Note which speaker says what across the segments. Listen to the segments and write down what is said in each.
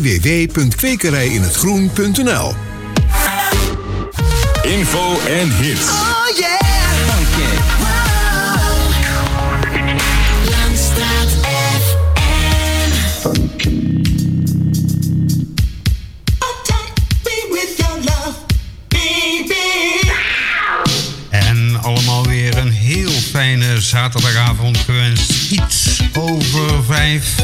Speaker 1: www.kwekerijinhetgroen.nl
Speaker 2: Info en hits.
Speaker 3: Oh yeah. Okay. Langstraat FM.
Speaker 4: En allemaal weer een heel fijne zaterdagavond gewenst. Iets over vijf.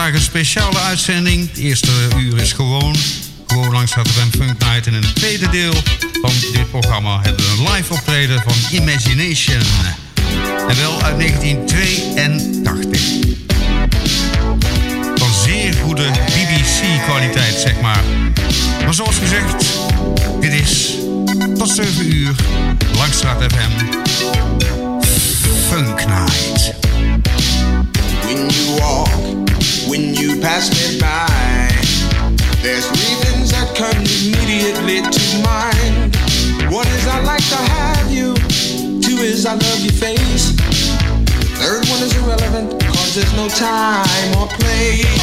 Speaker 4: Vandaag een speciale uitzending. Het eerste uur is gewoon. Gewoon langs FM Funk Night. En in het tweede deel van dit programma hebben we een live optreden van Imagination. En wel uit 1982. Van zeer goede BBC-kwaliteit, zeg maar. Maar zoals gezegd, dit is tot 7 uur Langstraat FM Funk Night.
Speaker 5: Pass me by, there's things that come immediately to mind. One is I like to have you, two is I love your face. The third one is irrelevant, cause there's no time or place.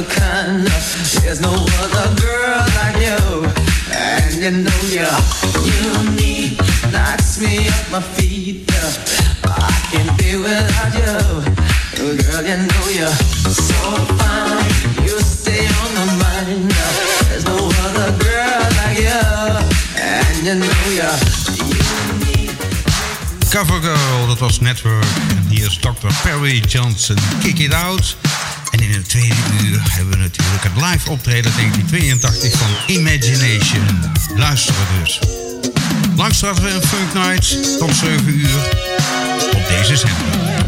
Speaker 6: Kind. There's no other girl like you. And you know you're unique. Knocks me off my feet. I can't be without you. Girl, you know you're so fine. You stay on the mind. There's no other girl like you. And you know you're.
Speaker 4: Cover dat was Network. En hier is Dr. Perry Johnson, Kick It Out. In het tweede uur hebben we natuurlijk het live optreden 1982 van Imagination. Luisteren dus. Langs we een Funk Night tot 7 uur op deze zender.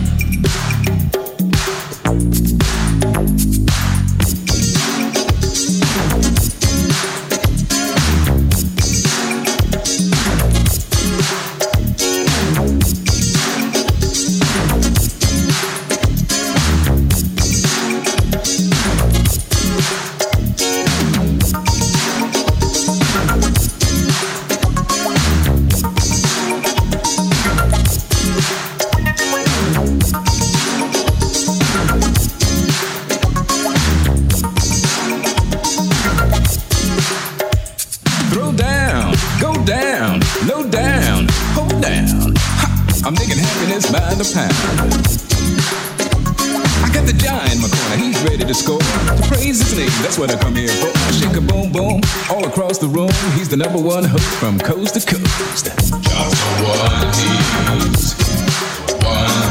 Speaker 7: Number one host from coast to coast. Just one needs, one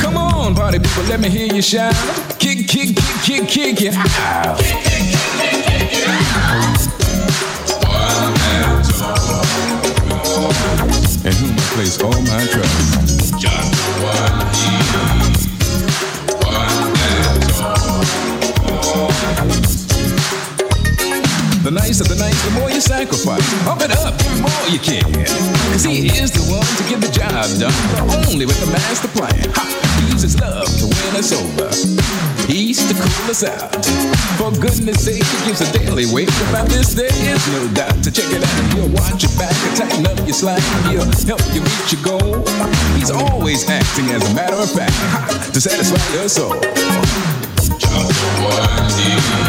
Speaker 7: Come on, party people, let me hear you shout. Kick, kick, kick, kick, kick it out. Us over. He's to cool us out. For goodness sake, he gives a daily wake. About this, there is no doubt. To check it out, he'll watch your back tighten up your slack. He'll help you reach your goal. He's always acting as a matter of fact to satisfy your soul. Just one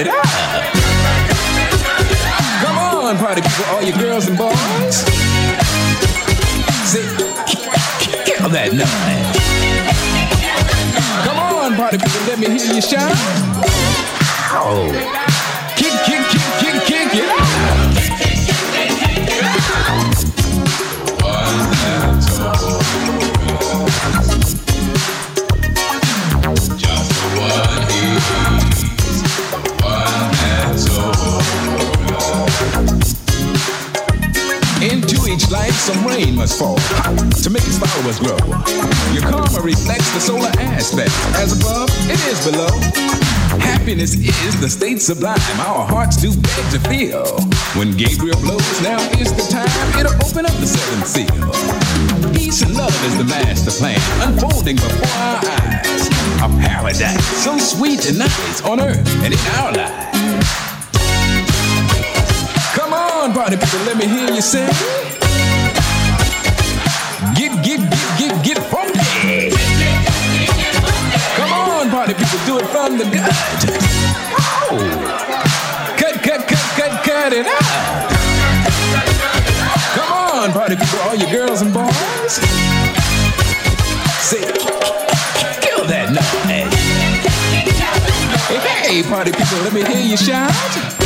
Speaker 7: it out. Come on, party people, all you girls and boys. Say, kill that noise. Come on, party people, let me hear you shout. Oh. Kick, kick, kick, kick, kick it. Life, some rain must fall to make its followers grow. Your karma reflects the solar aspect. As above, it is below. Happiness is the state sublime. Our hearts do beg to feel. When Gabriel blows, now is the time. It'll open up the seventh seal. Peace and love is the master plan, unfolding before our eyes. A paradise so sweet and nice on earth and in our lives. Come on, party people, let me hear you say. People, do it from the gut. Oh. Cut, cut, cut, cut, cut it out. Come on, party people, all you girls and boys. Say, kill that noise. Hey, party people, let me hear you shout.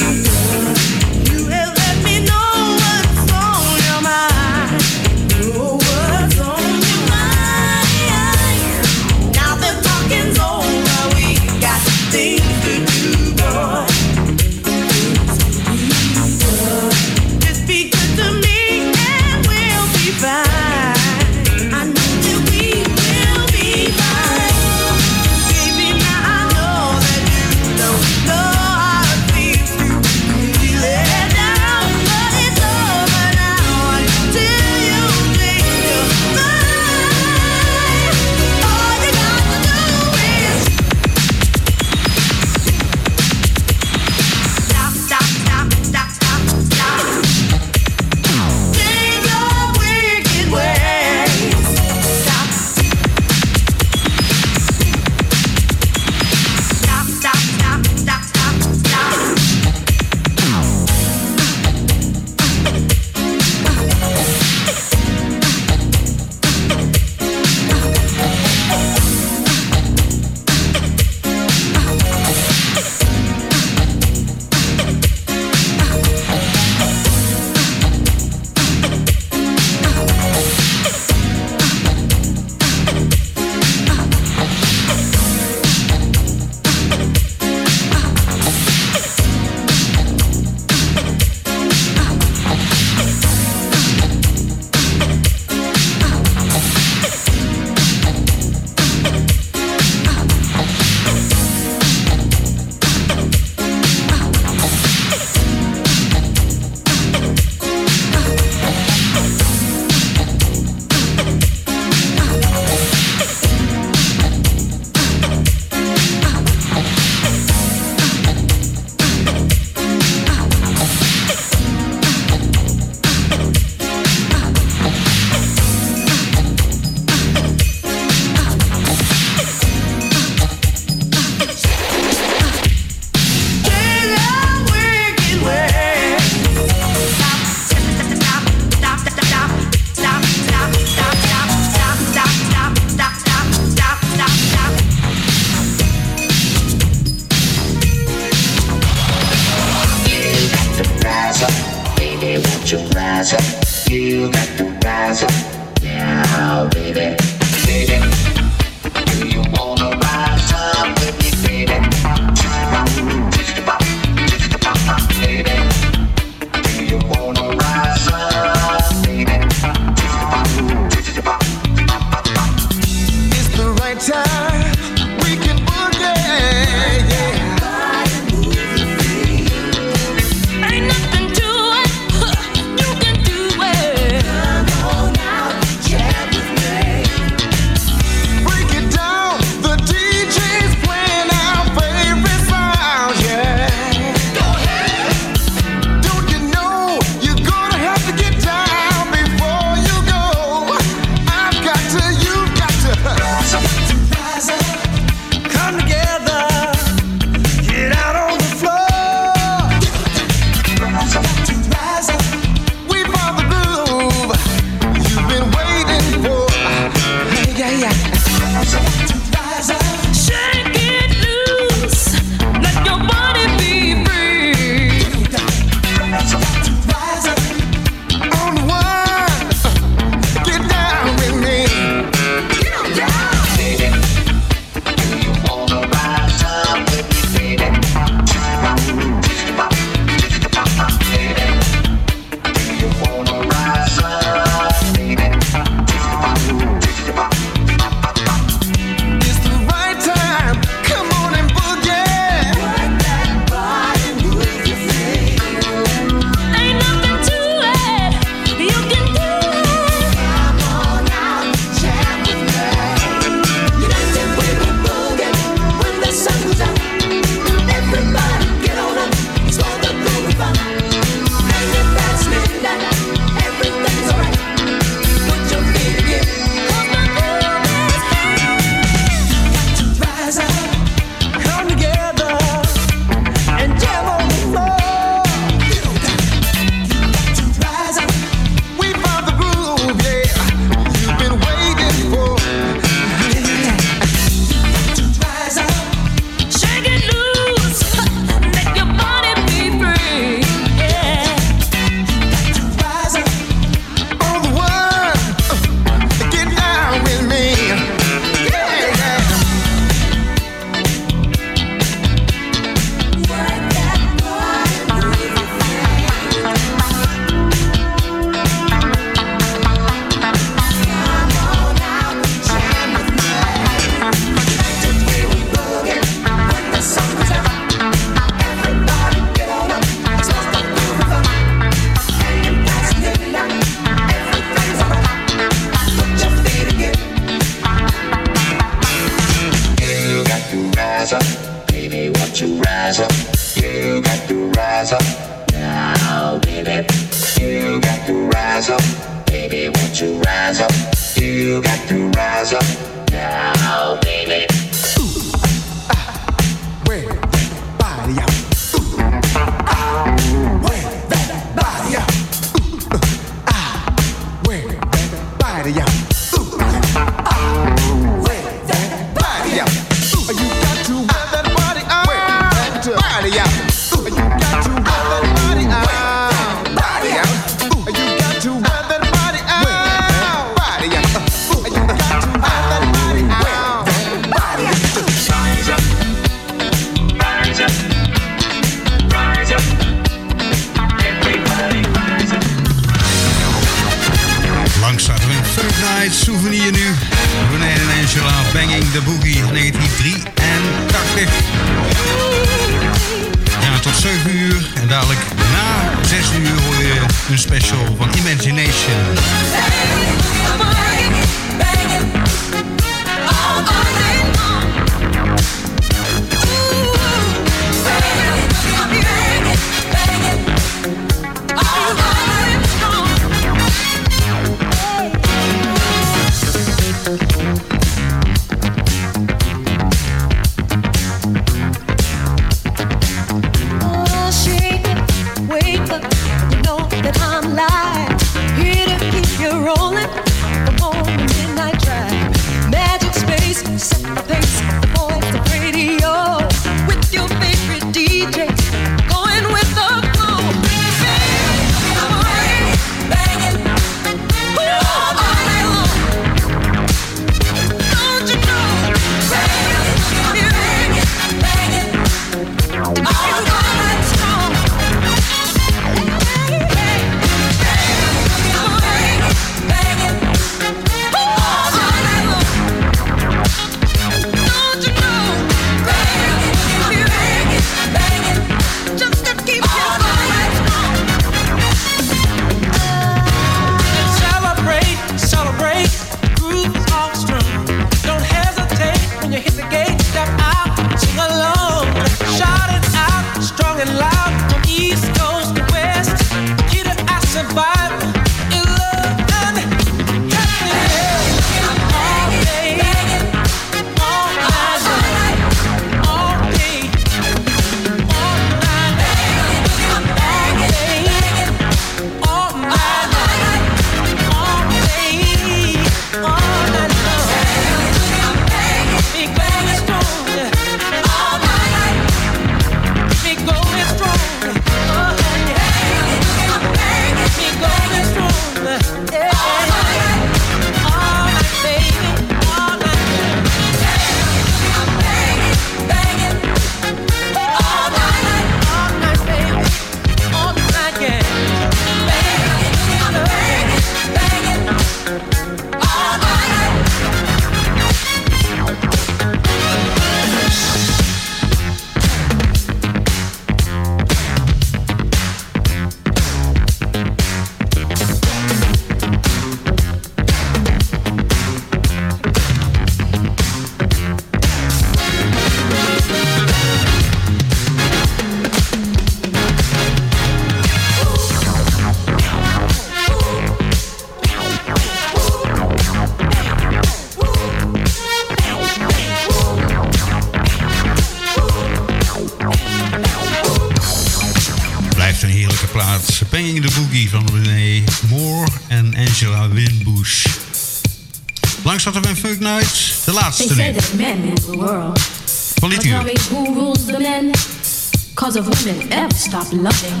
Speaker 8: stop
Speaker 9: loving,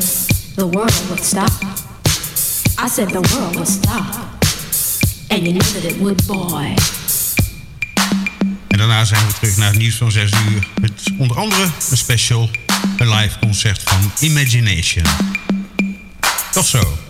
Speaker 9: the world would stop. I said the world would stop. And you know that it would, boy.
Speaker 4: En daarna zijn we terug naar het nieuws van 6 uur. Met onder andere een special, een live concert van Imagination. Tot zo.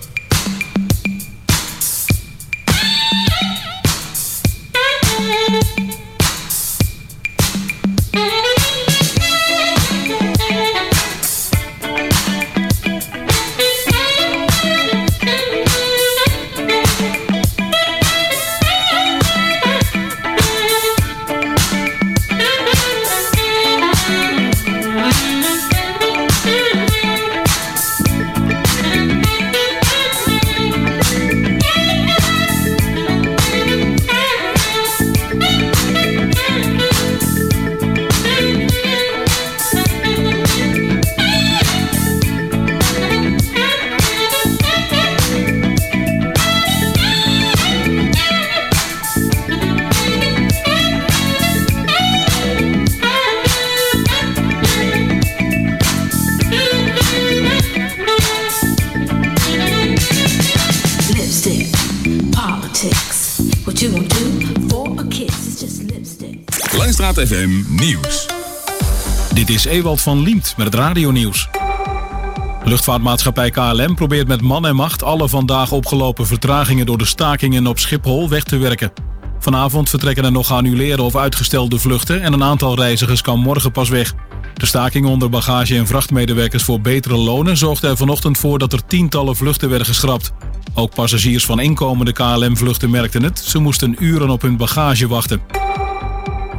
Speaker 10: Nieuws.
Speaker 11: Dit is Ewald van Liemt met het radionieuws. Luchtvaartmaatschappij KLM probeert met man en macht alle vandaag opgelopen vertragingen door de stakingen op Schiphol weg te werken. Vanavond vertrekken er nog geannuleerde of uitgestelde vluchten en een aantal reizigers kan morgen pas weg. De staking onder bagage- en vrachtmedewerkers voor betere lonen zorgde er vanochtend voor dat er tientallen vluchten werden geschrapt. Ook passagiers van inkomende KLM-vluchten merkten het. Ze moesten uren op hun bagage wachten.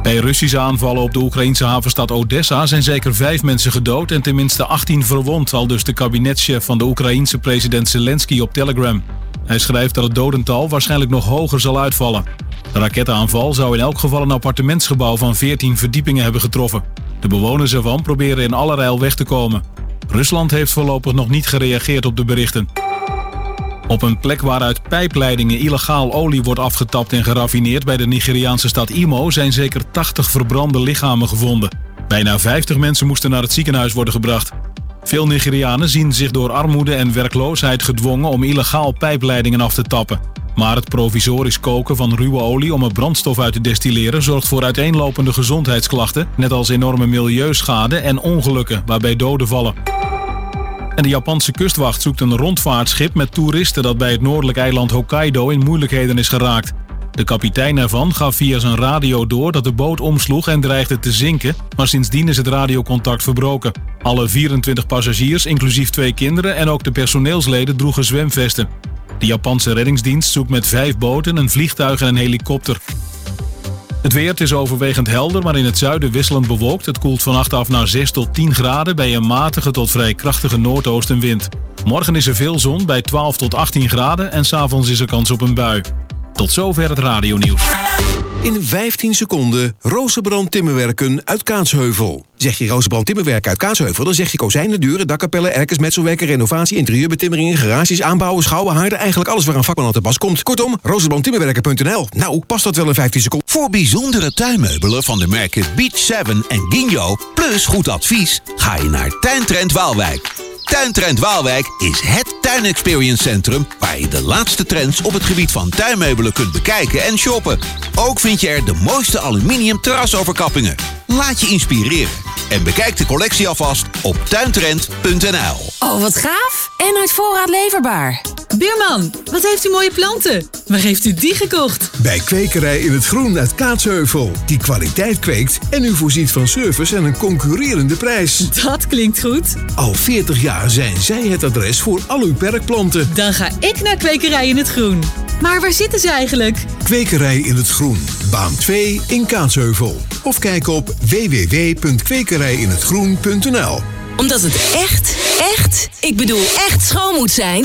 Speaker 11: Bij Russische aanvallen op de Oekraïnse havenstad Odessa zijn zeker vijf mensen gedood en tenminste 18 verwond, al dus de kabinetschef van de Oekraïense president Zelensky op Telegram. Hij schrijft dat het dodental waarschijnlijk nog hoger zal uitvallen. De raketaanval zou in elk geval een appartementsgebouw van 14 verdiepingen hebben getroffen. De bewoners ervan proberen in allerijl weg te komen. Rusland heeft voorlopig nog niet gereageerd op de berichten. Op een plek waaruit pijpleidingen illegaal olie wordt afgetapt en geraffineerd bij de Nigeriaanse stad Imo zijn zeker 80 verbrande lichamen gevonden. Bijna 50 mensen moesten naar het ziekenhuis worden gebracht. Veel Nigerianen zien zich door armoede en werkloosheid gedwongen om illegaal pijpleidingen af te tappen. Maar het provisorisch koken van ruwe olie om er brandstof uit te destilleren zorgt voor uiteenlopende gezondheidsklachten, net als enorme milieuschade en ongelukken waarbij doden vallen. En de Japanse kustwacht zoekt een rondvaartschip met toeristen dat bij het noordelijk eiland Hokkaido in moeilijkheden is geraakt. De kapitein ervan gaf via zijn radio door dat de boot omsloeg en dreigde te zinken, maar sindsdien is het radiocontact verbroken. Alle 24 passagiers, inclusief twee kinderen en ook de personeelsleden droegen zwemvesten. De Japanse reddingsdienst zoekt met vijf boten, een vliegtuig en een helikopter. Het weer het is overwegend helder, maar in het zuiden wisselend bewolkt. Het koelt vannacht af naar 6 tot 10 graden bij een matige tot vrij krachtige noordoostenwind. Morgen is er veel zon bij 12 tot 18 graden en s'avonds is er kans op een bui. Tot zover het radionieuws.
Speaker 1: In 15 seconden Rozenbrand Timmerwerken uit Kaatsheuvel. Zeg je Rozenbrand Timmerwerken uit Kaatsheuvel, dan zeg je kozijnen, deuren, dakkapellen, erkers, metselwerken, renovatie, interieurbetimmeringen, garages, aanbouwen, schouwen, haarden, eigenlijk alles waar een vakman aan te pas komt. Kortom, rozenbrandtimmerwerken.nl. Nou, past dat wel in 15 seconden?
Speaker 12: Voor bijzondere tuinmeubelen van de merken Beach 7 en Ginjo, plus goed advies, ga je naar Tuintrend Waalwijk. Tuintrend Waalwijk is het tuinexperience centrum waar je de laatste trends op het gebied van tuinmeubelen kunt bekijken en shoppen. Ook vind je er de mooiste aluminium terrasoverkappingen. Laat je inspireren en bekijk de collectie alvast op tuintrend.nl.
Speaker 13: Oh, wat gaaf! En uit voorraad leverbaar.
Speaker 14: Buurman, wat heeft u mooie planten? Waar heeft u die gekocht?
Speaker 1: Bij Kwekerij in het Groen uit Kaatsheuvel. Die kwaliteit kweekt en u voorziet van service en een concurrerende prijs.
Speaker 14: Dat klinkt goed.
Speaker 1: Al 40 jaar zijn zij het adres voor al uw perkplanten.
Speaker 14: Dan ga ik naar Kwekerij in het Groen. Maar waar zitten ze eigenlijk?
Speaker 1: Kwekerij in het Groen, baan 2 in Kaatsheuvel. Of kijk op www.kwekerijinhetgroen.nl
Speaker 13: Omdat het echt, echt, ik bedoel echt schoon moet zijn...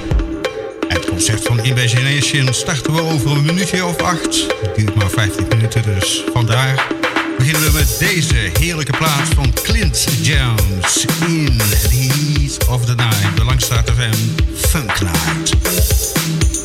Speaker 4: Concert van Imagination starten we over een minuutje of acht. Het duurt maar 15 minuten, dus vandaar beginnen we met deze heerlijke plaat van Clint Jones. In the Heat of the Night. De Langstraat FM Funk. Night.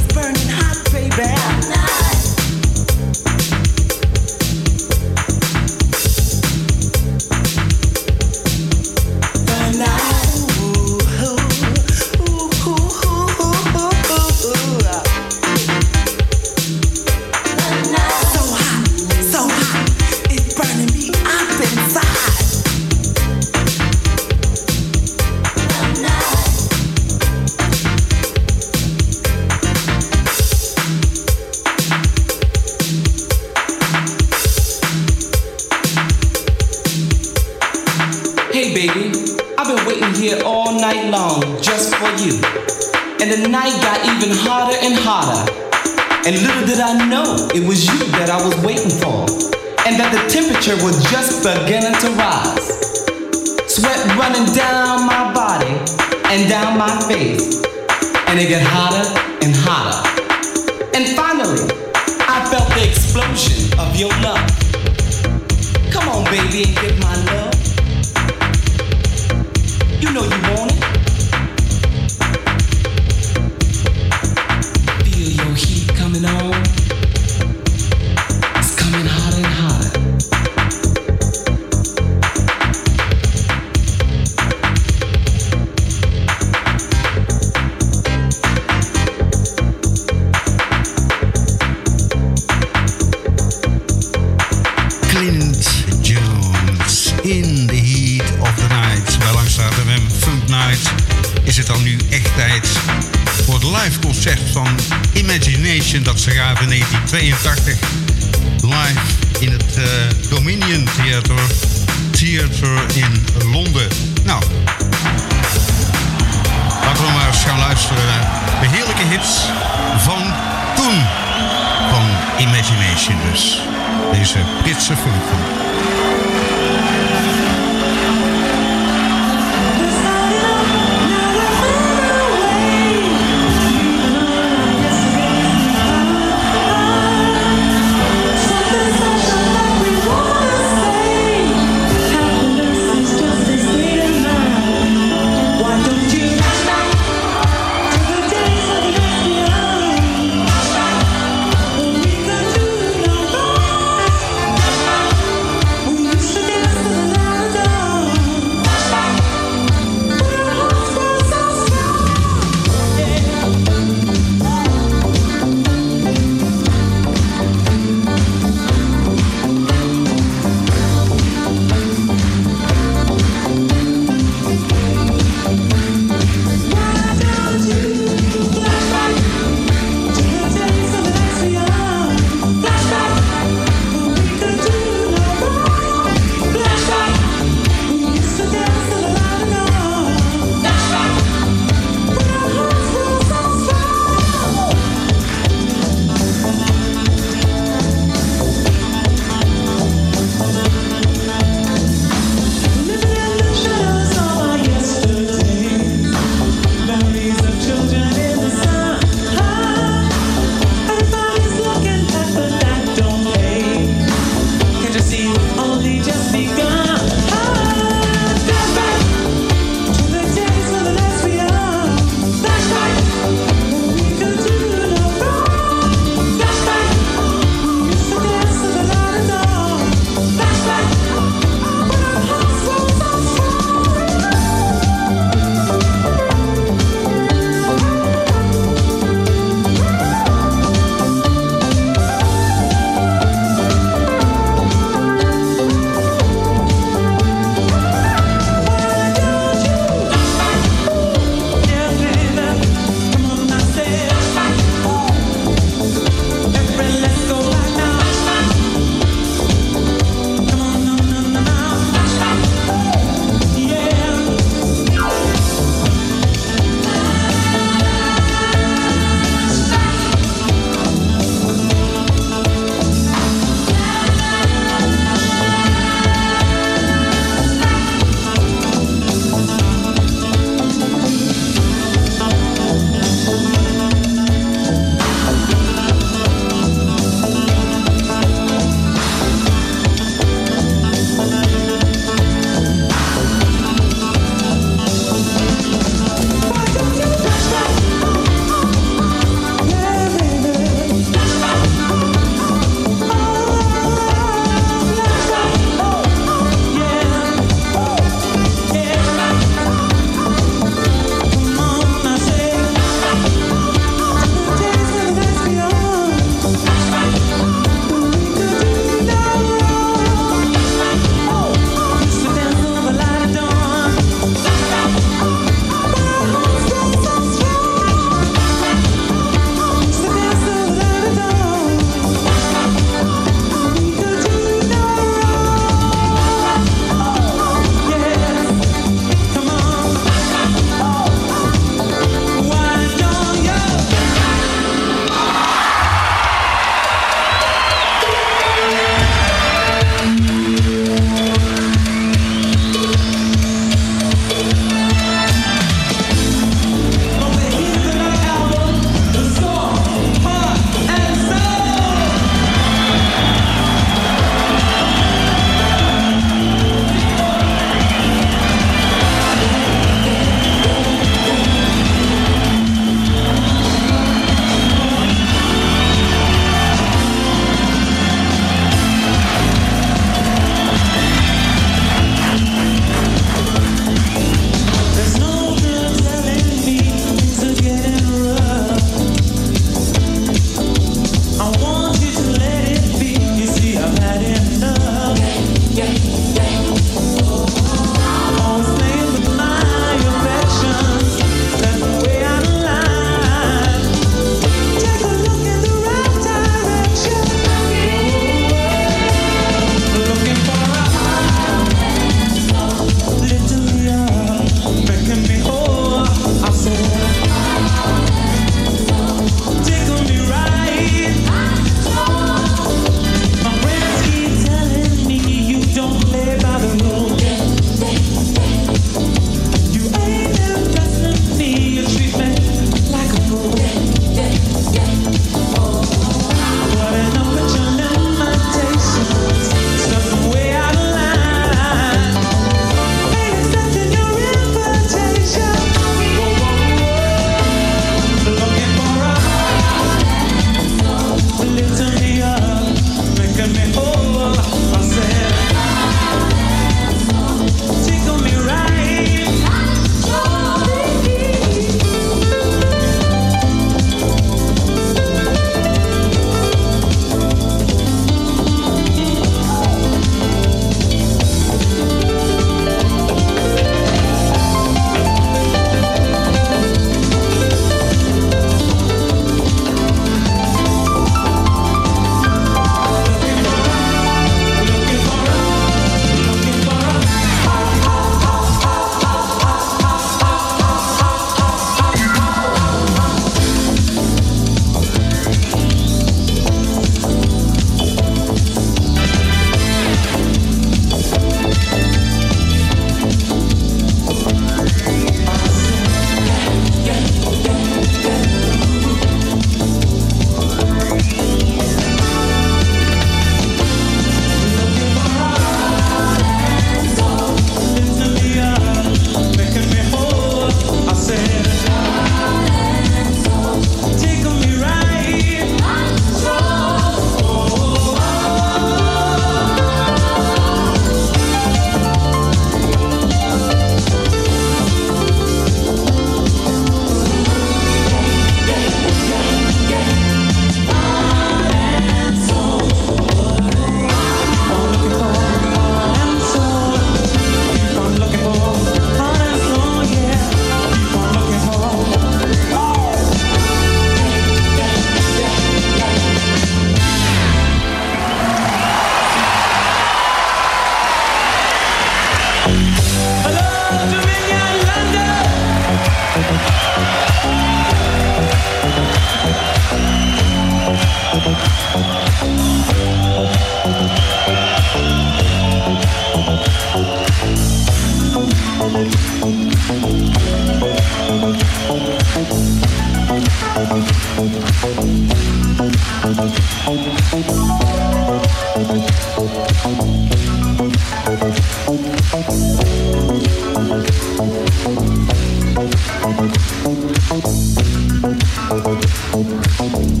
Speaker 4: Thank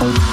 Speaker 4: in the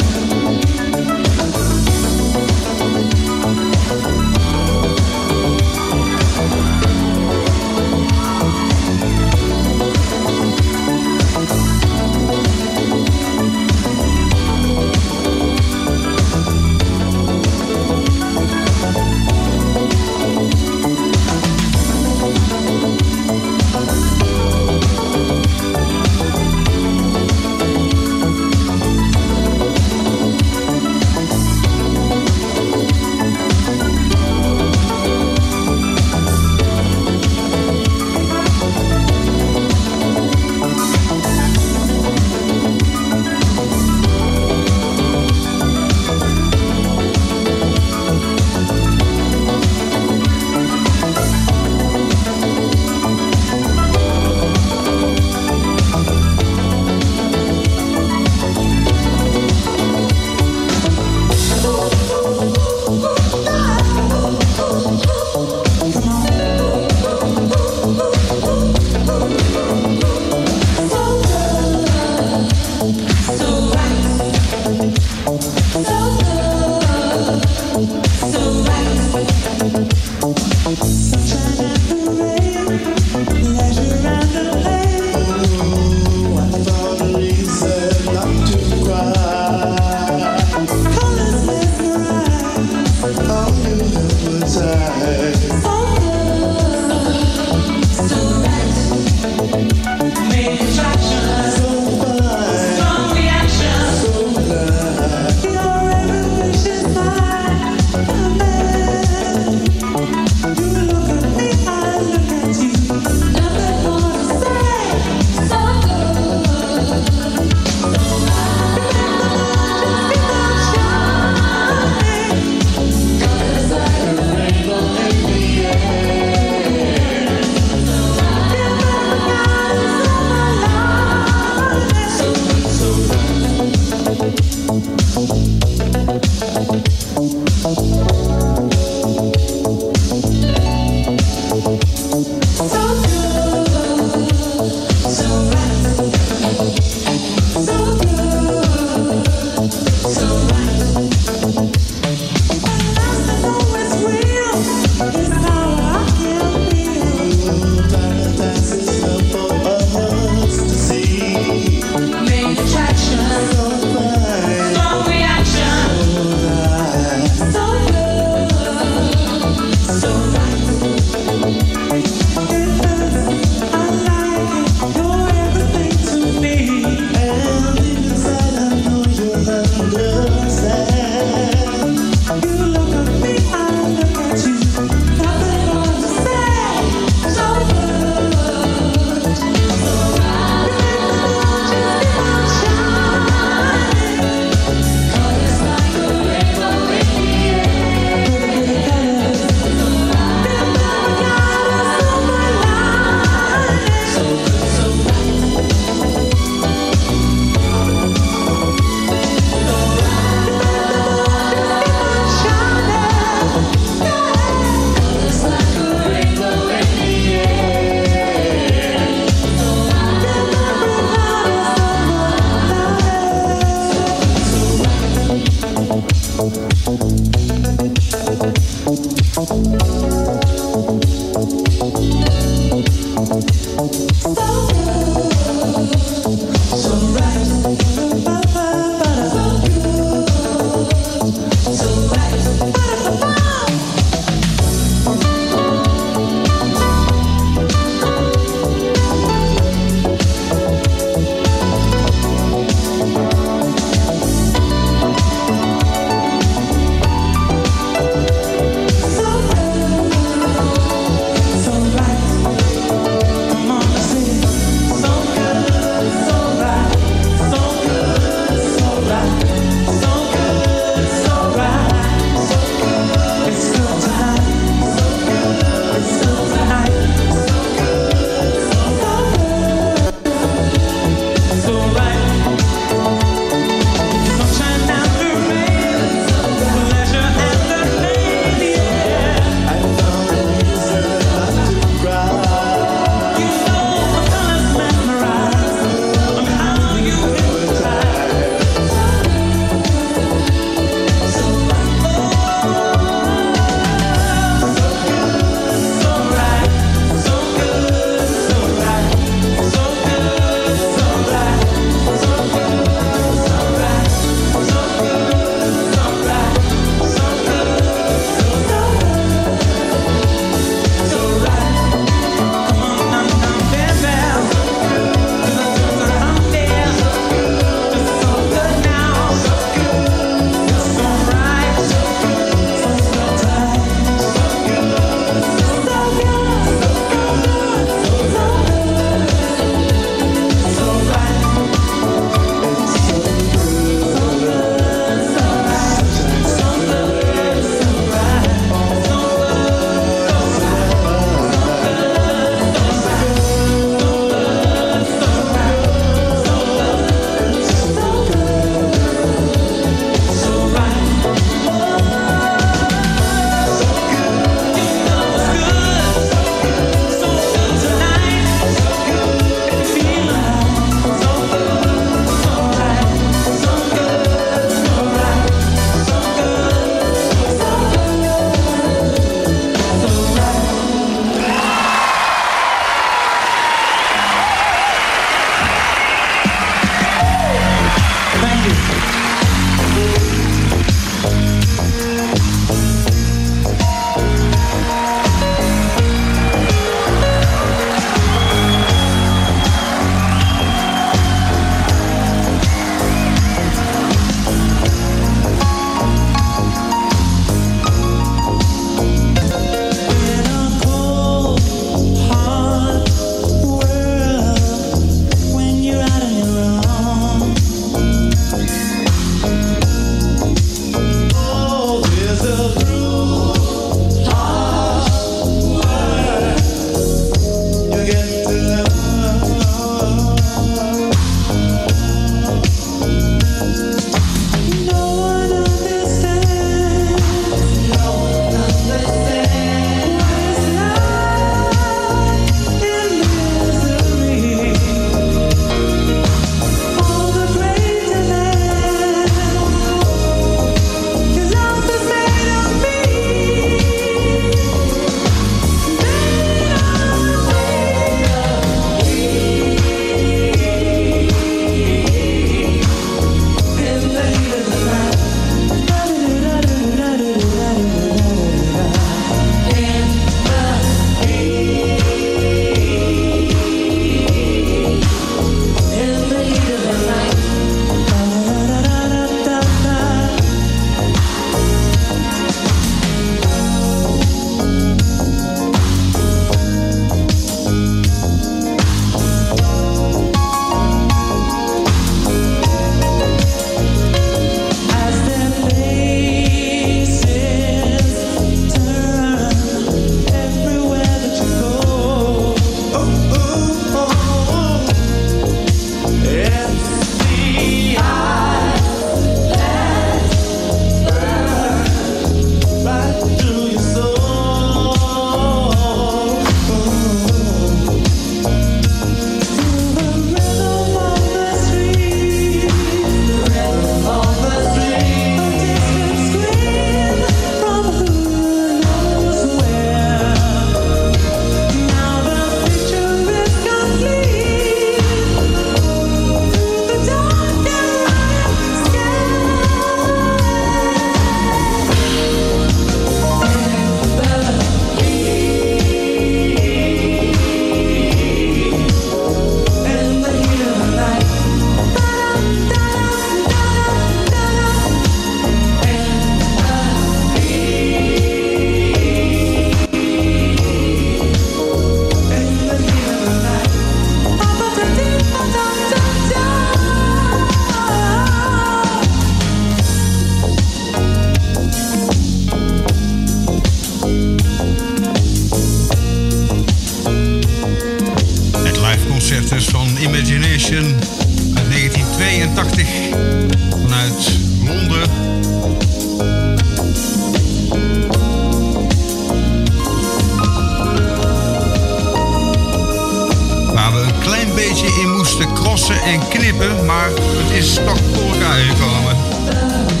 Speaker 4: beetje in
Speaker 8: moesten
Speaker 6: crossen en knippen, maar het is toch voor elkaar gekomen.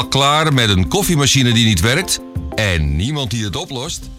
Speaker 15: klaar met een koffiemachine die niet werkt en niemand die het oplost?